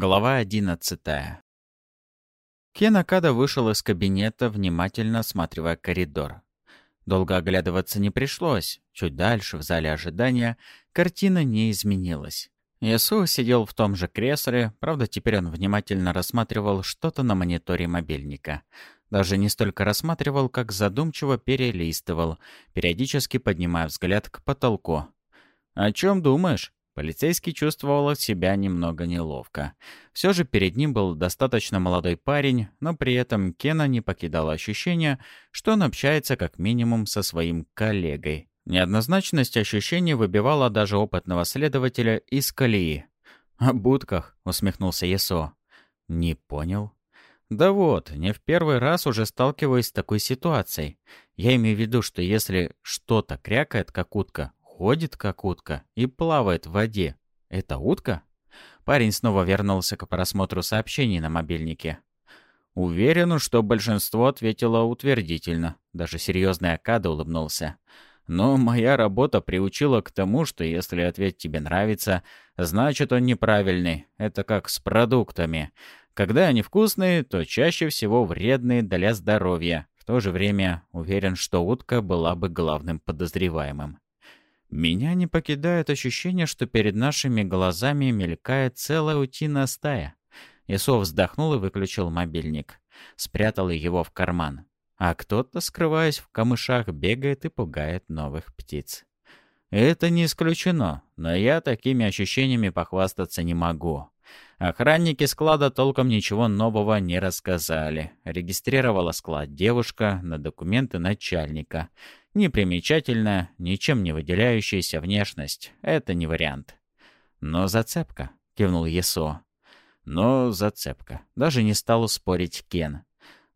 Глава одиннадцатая. Кен Акада вышел из кабинета, внимательно осматривая коридор. Долго оглядываться не пришлось. Чуть дальше, в зале ожидания, картина не изменилась. Ясу сидел в том же кресле, правда, теперь он внимательно рассматривал что-то на мониторе мобильника. Даже не столько рассматривал, как задумчиво перелистывал, периодически поднимая взгляд к потолку. «О чем думаешь?» Полицейский чувствовал себя немного неловко. Все же перед ним был достаточно молодой парень, но при этом Кена не покидало ощущение, что он общается как минимум со своим коллегой. Неоднозначность ощущений выбивала даже опытного следователя из колеи. «О будках», — усмехнулся Есо. «Не понял». «Да вот, не в первый раз уже сталкиваюсь с такой ситуацией. Я имею в виду, что если что-то крякает, как утка, ходит как утка и плавает в воде. Это утка? Парень снова вернулся к просмотру сообщений на мобильнике. Уверен, что большинство ответило утвердительно. Даже серьезный Акада улыбнулся. Но моя работа приучила к тому, что если ответ тебе нравится, значит он неправильный. Это как с продуктами. Когда они вкусные, то чаще всего вредные для здоровья. В то же время уверен, что утка была бы главным подозреваемым. Меня не покидает ощущение, что перед нашими глазами мелькает целая утиная стая. Исо вздохнул и выключил мобильник. Спрятал его в карман. А кто-то, скрываясь в камышах, бегает и пугает новых птиц. Это не исключено, но я такими ощущениями похвастаться не могу. Охранники склада толком ничего нового не рассказали. Регистрировала склад девушка на документы начальника. Непримечательная, ничем не выделяющаяся внешность. Это не вариант. Но зацепка, кивнул Есо. Но зацепка. Даже не стал спорить Кен.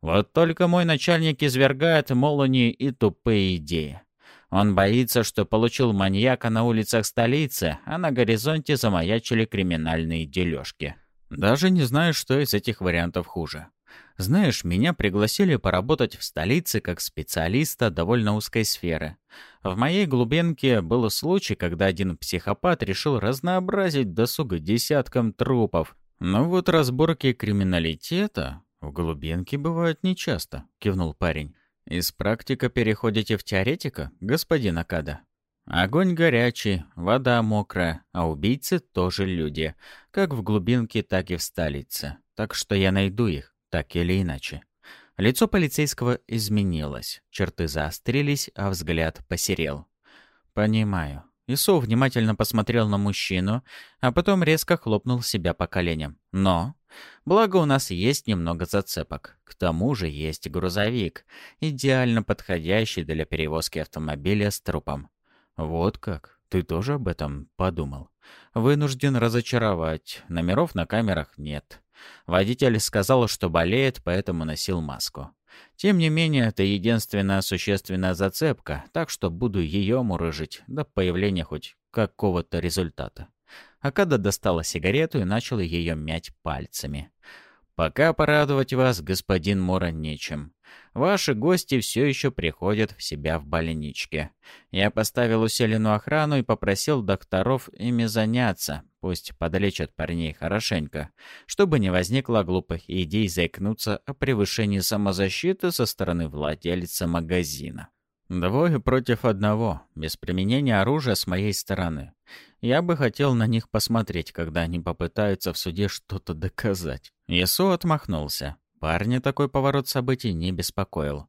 Вот только мой начальник извергает молнии и тупые идеи. Он боится, что получил маньяка на улицах столицы, а на горизонте замаячили криминальные дележки. Даже не знаю, что из этих вариантов хуже. Знаешь, меня пригласили поработать в столице как специалиста довольно узкой сферы. В моей глубинке был случай, когда один психопат решил разнообразить досуг десяткам трупов. Но вот разборки криминалитета в глубинке бывают нечасто, кивнул парень. «Из практика переходите в теоретика, господин Акада?» Огонь горячий, вода мокрая, а убийцы тоже люди, как в глубинке, так и в столице. Так что я найду их, так или иначе. Лицо полицейского изменилось, черты заострились, а взгляд посерел. «Понимаю». Исо внимательно посмотрел на мужчину, а потом резко хлопнул себя по коленям. «Но Благо у нас есть немного зацепок. К тому же есть грузовик, идеально подходящий для перевозки автомобиля с трупом. Вот как? Ты тоже об этом подумал? Вынужден разочаровать. Номеров на камерах нет. Водитель сказал, что болеет, поэтому носил маску. Тем не менее, это единственная существенная зацепка, так что буду ее мурыжить до появления хоть какого-то результата. Акада достала сигарету и начала ее мять пальцами. «Пока порадовать вас, господин Мора, нечем. Ваши гости все еще приходят в себя в больничке. Я поставил усиленную охрану и попросил докторов ими заняться. Пусть подлечат парней хорошенько, чтобы не возникло глупых идей заикнуться о превышении самозащиты со стороны владельца магазина. Двое против одного, без применения оружия с моей стороны. Я бы хотел на них посмотреть, когда они попытаются в суде что-то доказать. Ясу отмахнулся. Парня такой поворот событий не беспокоил.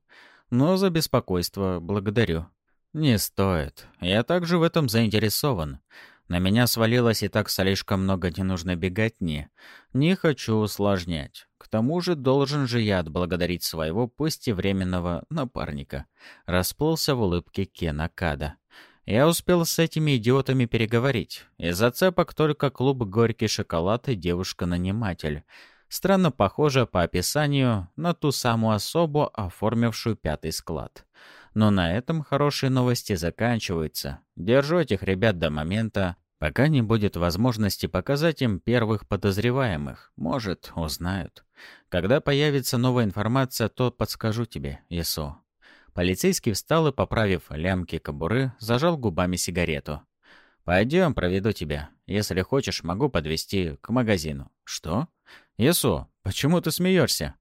Но за беспокойство благодарю. Не стоит. Я также в этом заинтересован. На меня свалилось и так слишком много ненужной беготни. Не хочу усложнять. К тому же должен же я отблагодарить своего, пусть и временного, напарника. Расплылся в улыбке Кена Када. Я успел с этими идиотами переговорить. Из зацепок только клуб «Горький шоколад» и девушка-наниматель. Странно похоже по описанию на ту самую особу, оформившую пятый склад. Но на этом хорошие новости заканчиваются. Держу этих ребят до момента, пока не будет возможности показать им первых подозреваемых. Может, узнают. Когда появится новая информация, то подскажу тебе, Исо. Полицейский встал и, поправив лямки кобуры, зажал губами сигарету. Пойдем, проведу тебя. Если хочешь, могу подвести к магазину. Что? Есо, почему ты смеешься?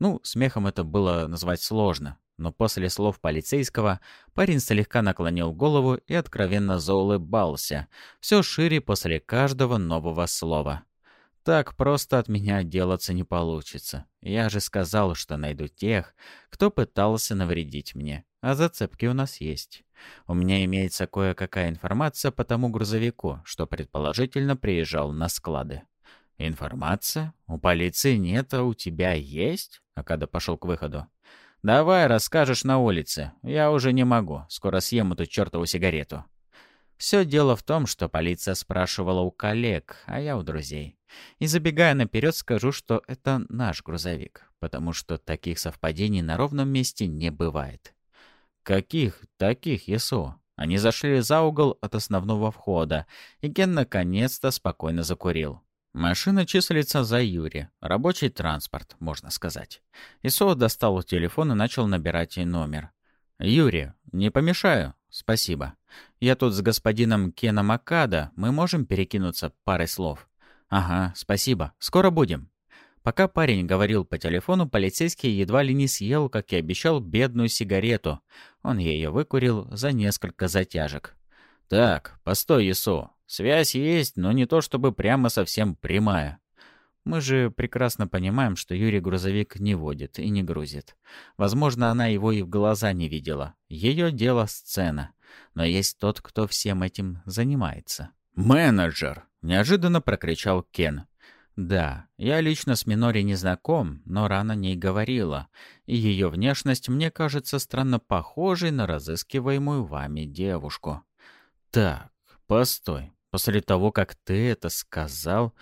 Ну, смехом это было назвать сложно, но после слов полицейского парень слегка наклонил голову и откровенно заулыбался, все шире после каждого нового слова. Так просто от меня отделаться не получится. Я же сказал, что найду тех, кто пытался навредить мне. А зацепки у нас есть. У меня имеется кое-какая информация по тому грузовику, что предположительно приезжал на склады. «Информация? У полиции нет, а у тебя есть?» Акада пошел к выходу. «Давай расскажешь на улице. Я уже не могу. Скоро съем эту чертову сигарету». Все дело в том, что полиция спрашивала у коллег, а я у друзей. И забегая наперед, скажу, что это наш грузовик, потому что таких совпадений на ровном месте не бывает. Каких таких, ЕСО? Они зашли за угол от основного входа, и Ген наконец-то спокойно закурил. Машина числится за Юри. Рабочий транспорт, можно сказать. Исо достал телефон и начал набирать ей номер. «Юрий, не помешаю?» «Спасибо. Я тут с господином Кеном Акада. Мы можем перекинуться парой слов?» «Ага, спасибо. Скоро будем». Пока парень говорил по телефону, полицейский едва ли не съел, как и обещал, бедную сигарету. Он ее выкурил за несколько затяжек. «Так, постой, Исо. Связь есть, но не то чтобы прямо совсем прямая. Мы же прекрасно понимаем, что Юрий грузовик не водит и не грузит. Возможно, она его и в глаза не видела. Ее дело сцена. Но есть тот, кто всем этим занимается. «Менеджер!» — неожиданно прокричал Кен. «Да, я лично с Минори не знаком, но рано ней говорила, и ее внешность мне кажется странно похожей на разыскиваемую вами девушку». «Так, постой, после того, как ты это сказал,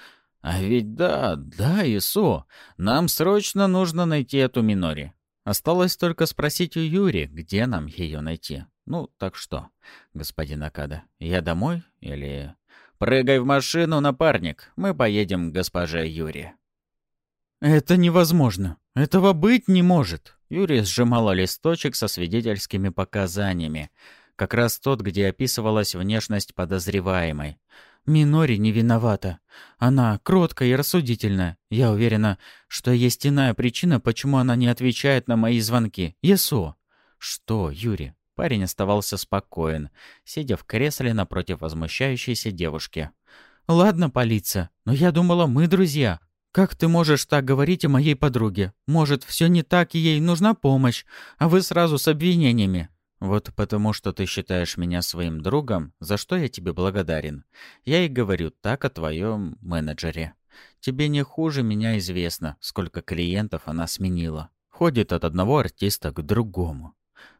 а ведь да, да, Исо, нам срочно нужно найти эту Минори. Осталось только спросить у Юри, где нам ее найти. Ну, так что, господин Акада, я домой или... Прыгай в машину, напарник, мы поедем к госпоже Юри. Это невозможно. Этого быть не может. Юрий сжимала листочек со свидетельскими показаниями. Как раз тот, где описывалась внешность подозреваемой. Минори не виновата. Она кроткая и рассудительная. Я уверена, что есть иная причина, почему она не отвечает на мои звонки. Ясо. Что, Юрий? Парень оставался спокоен, сидя в кресле напротив возмущающейся девушки. «Ладно, полиция, но я думала, мы друзья. Как ты можешь так говорить о моей подруге? Может, все не так, и ей нужна помощь, а вы сразу с обвинениями?» Вот потому, что ты считаешь меня своим другом, за что я тебе благодарен. Я и говорю так о твоем менеджере. Тебе не хуже меня известно, сколько клиентов она сменила. Ходит от одного артиста к другому.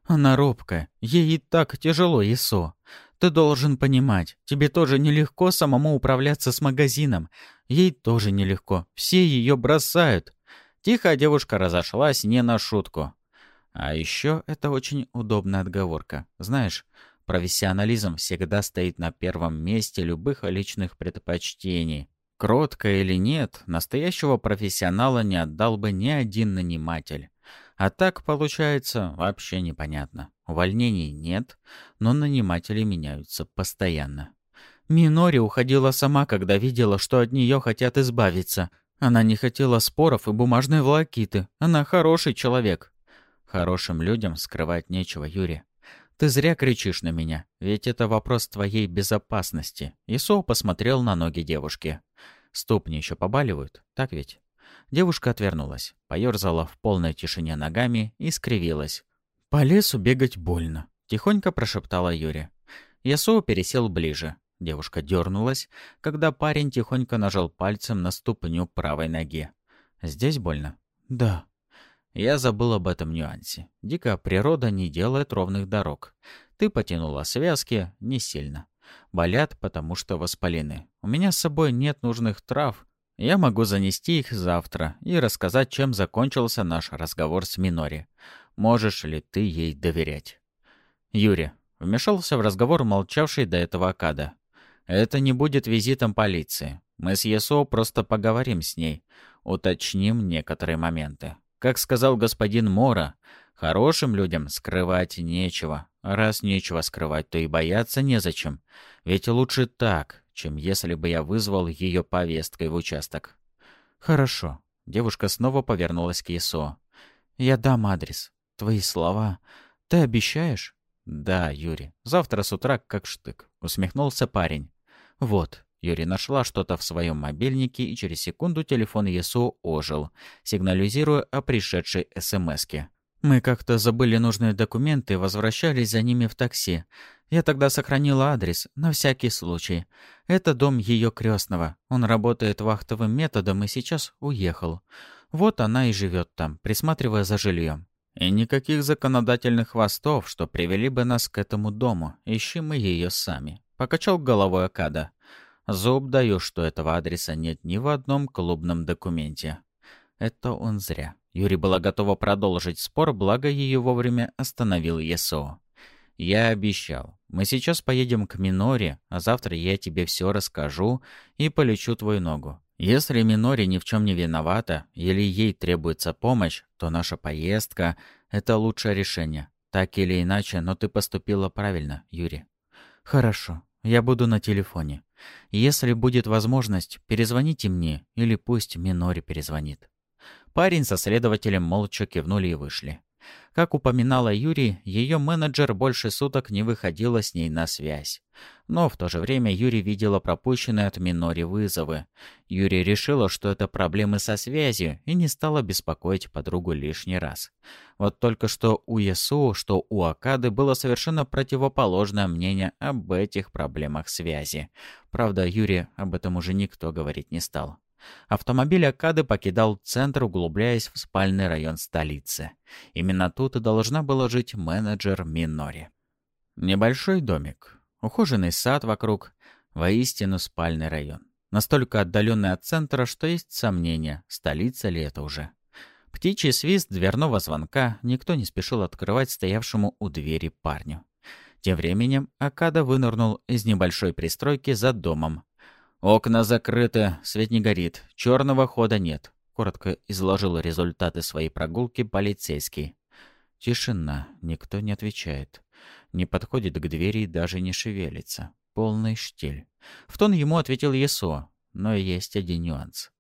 Она робкая, ей и так тяжело, Исо. Ты должен понимать, тебе тоже нелегко самому управляться с магазином. Ей тоже нелегко, все ее бросают. Тихо девушка разошлась не на шутку. А еще это очень удобная отговорка. Знаешь, профессионализм всегда стоит на первом месте любых личных предпочтений. Кротко или нет, настоящего профессионала не отдал бы ни один наниматель. А так, получается, вообще непонятно. Увольнений нет, но наниматели меняются постоянно. Минори уходила сама, когда видела, что от нее хотят избавиться. Она не хотела споров и бумажной волокиты. Она хороший человек. Хорошим людям скрывать нечего, Юрий. Ты зря кричишь на меня, ведь это вопрос твоей безопасности. Исоу посмотрел на ноги девушки. Ступни еще побаливают, так ведь? Девушка отвернулась, поерзала в полной тишине ногами и скривилась. «По лесу бегать больно», — тихонько прошептала Юрия. Ясоу пересел ближе. Девушка дернулась, когда парень тихонько нажал пальцем на ступню правой ноги. «Здесь больно?» «Да», я забыл об этом нюансе. Дикая природа не делает ровных дорог. Ты потянула связки не сильно. Болят, потому что воспалены. У меня с собой нет нужных трав. Я могу занести их завтра и рассказать, чем закончился наш разговор с Минори. Можешь ли ты ей доверять? Юрий. Вмешался в разговор молчавший до этого Акада. Это не будет визитом полиции. Мы с Есо просто поговорим с ней. Уточним некоторые моменты. Как сказал господин Мора, хорошим людям скрывать нечего, Раз нечего скрывать, то и бояться незачем. Ведь лучше так, чем если бы я вызвал ее повесткой в участок. Хорошо. Девушка снова повернулась к ЕСО. Я дам адрес. Твои слова. Ты обещаешь? Да, Юрий. Завтра с утра как штык. Усмехнулся парень. Вот. Юрий нашла что-то в своем мобильнике, и через секунду телефон ЕСО ожил, сигнализируя о пришедшей СМСке. Мы как-то забыли нужные документы и возвращались за ними в такси. Я тогда сохранила адрес, на всякий случай. Это дом ее крестного. Он работает вахтовым методом и сейчас уехал. Вот она и живет там, присматривая за жильем. И никаких законодательных хвостов, что привели бы нас к этому дому. Ищи мы ее сами. Покачал головой Акада. Зуб даю, что этого адреса нет ни в одном клубном документе. Это он зря. Юрий была готова продолжить спор, благо ее вовремя остановил ЕСО. «Я обещал. Мы сейчас поедем к Миноре, а завтра я тебе все расскажу и полечу твою ногу. Если Минори ни в чем не виновата или ей требуется помощь, то наша поездка — это лучшее решение. Так или иначе, но ты поступила правильно, Юрий». «Хорошо. Я буду на телефоне. Если будет возможность, перезвоните мне или пусть Минори перезвонит». Парень со следователем молча кивнули и вышли. Как упоминала Юрий, ее менеджер больше суток не выходила с ней на связь. Но в то же время Юрий видела пропущенные от Минори вызовы. Юрий решила, что это проблемы со связью, и не стала беспокоить подругу лишний раз. Вот только что у Ясу, что у Акады было совершенно противоположное мнение об этих проблемах связи. Правда, Юрий об этом уже никто говорить не стал. Автомобиль Акады покидал центр, углубляясь в спальный район столицы. Именно тут и должна была жить менеджер Минори. Небольшой домик, ухоженный сад вокруг, воистину спальный район. Настолько отдаленный от центра, что есть сомнения, столица ли это уже. Птичий свист дверного звонка никто не спешил открывать стоявшему у двери парню. Тем временем Акада вынырнул из небольшой пристройки за домом, «Окна закрыты, свет не горит, черного хода нет», — коротко изложил результаты своей прогулки полицейский. Тишина, никто не отвечает. Не подходит к двери и даже не шевелится. Полный штиль. В тон ему ответил Есо, но есть один нюанс.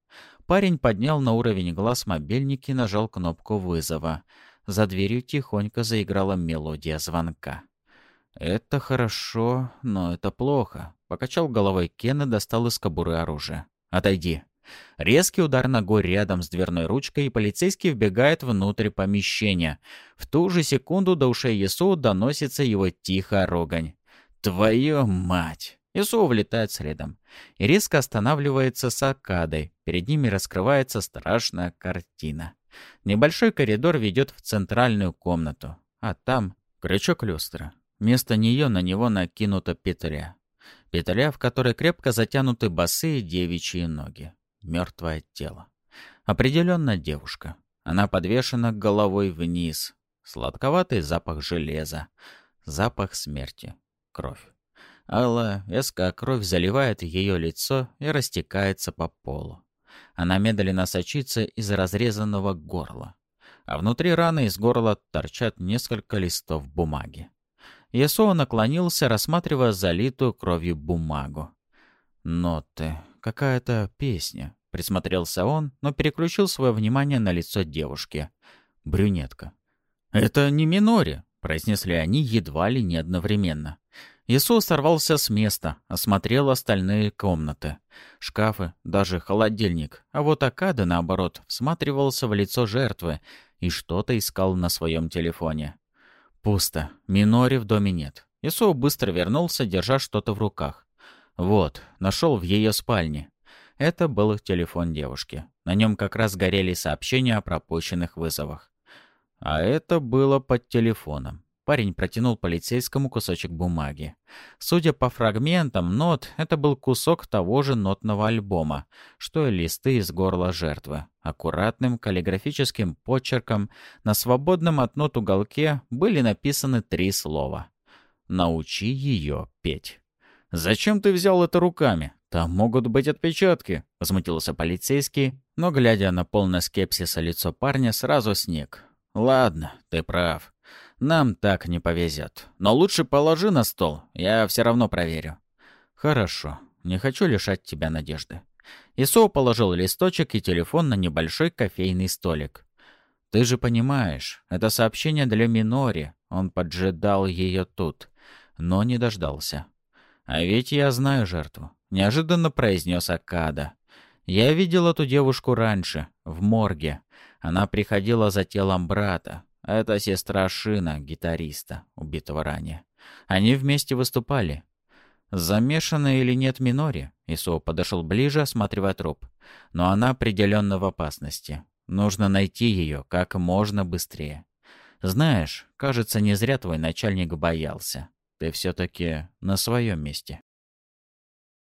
Парень поднял на уровень глаз мобильник и нажал кнопку вызова. За дверью тихонько заиграла мелодия звонка. «Это хорошо, но это плохо. Покачал головой Кен и достал из кобуры оружие. «Отойди». Резкий удар ногой рядом с дверной ручкой, и полицейский вбегает внутрь помещения. В ту же секунду до ушей Есу доносится его тихая рогань. «Твою мать!» Ису влетает следом и резко останавливается с Акадой. Перед ними раскрывается страшная картина. Небольшой коридор ведет в центральную комнату, а там крючок люстра. Вместо нее на него накинута петля петля, в которой крепко затянуты босые девичьи ноги. Мертвое тело. Определенно девушка. Она подвешена головой вниз. Сладковатый запах железа. Запах смерти. Кровь. Алая, веская кровь заливает ее лицо и растекается по полу. Она медленно сочится из разрезанного горла. А внутри раны из горла торчат несколько листов бумаги. Ясуо наклонился, рассматривая залитую кровью бумагу. «Ноты. Какая-то песня». Присмотрелся он, но переключил свое внимание на лицо девушки. Брюнетка. «Это не Минори», — произнесли они едва ли не одновременно. Ису сорвался с места, осмотрел остальные комнаты. Шкафы, даже холодильник. А вот Акада, наоборот, всматривался в лицо жертвы и что-то искал на своем телефоне. Пусто. Минори в доме нет. Исоу быстро вернулся, держа что-то в руках. Вот, нашел в ее спальне. Это был телефон девушки. На нем как раз горели сообщения о пропущенных вызовах. А это было под телефоном. Парень протянул полицейскому кусочек бумаги. Судя по фрагментам нот, это был кусок того же нотного альбома, что и листы из горла жертвы. Аккуратным каллиграфическим почерком на свободном от нот уголке были написаны три слова. «Научи ее петь». «Зачем ты взял это руками? Там могут быть отпечатки», — возмутился полицейский, но, глядя на полное скепсиса лицо парня, сразу снег. «Ладно, ты прав. Нам так не повезет. Но лучше положи на стол, я все равно проверю. Хорошо, не хочу лишать тебя надежды. Исоу положил листочек и телефон на небольшой кофейный столик. «Ты же понимаешь, это сообщение для Минори. Он поджидал ее тут, но не дождался. А ведь я знаю жертву», — неожиданно произнес Акада. «Я видел эту девушку раньше, в морге. Она приходила за телом брата. Это сестра Шина, гитариста, убитого ранее. Они вместе выступали. Замешана или нет Минори? Исо подошел ближе, осматривая труп. Но она определенно в опасности. Нужно найти ее как можно быстрее. Знаешь, кажется, не зря твой начальник боялся. Ты все-таки на своем месте.